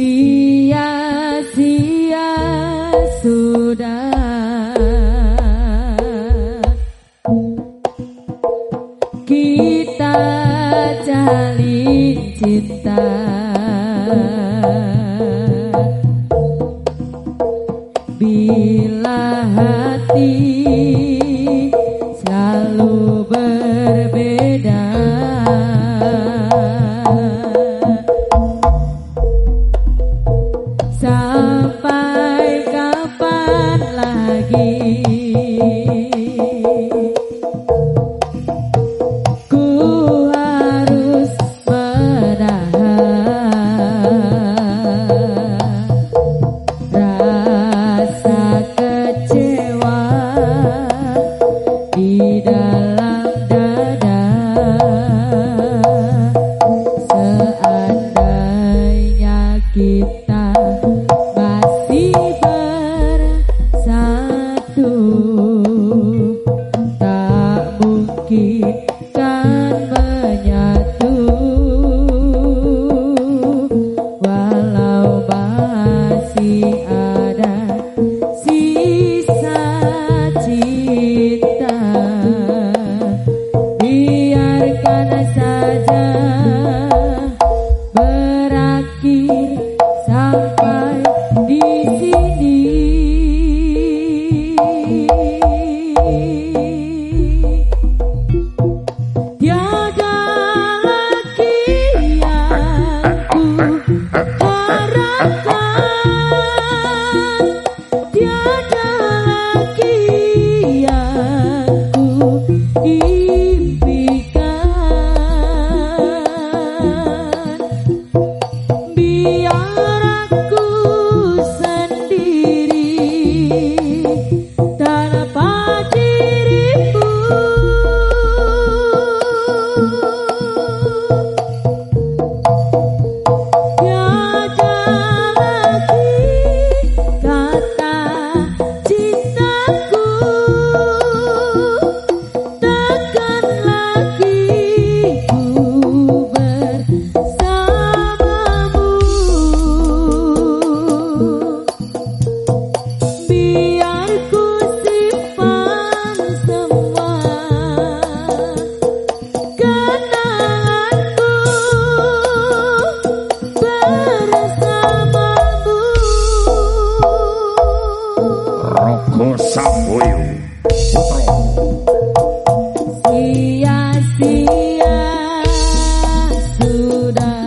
sia-sia sudah kita cari cinta bila hati selalu berbeda. Thank you. You. com saboio. Sia, sia, sudah.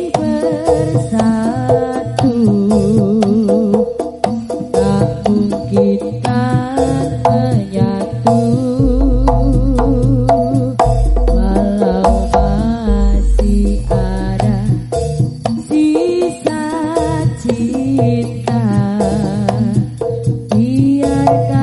Música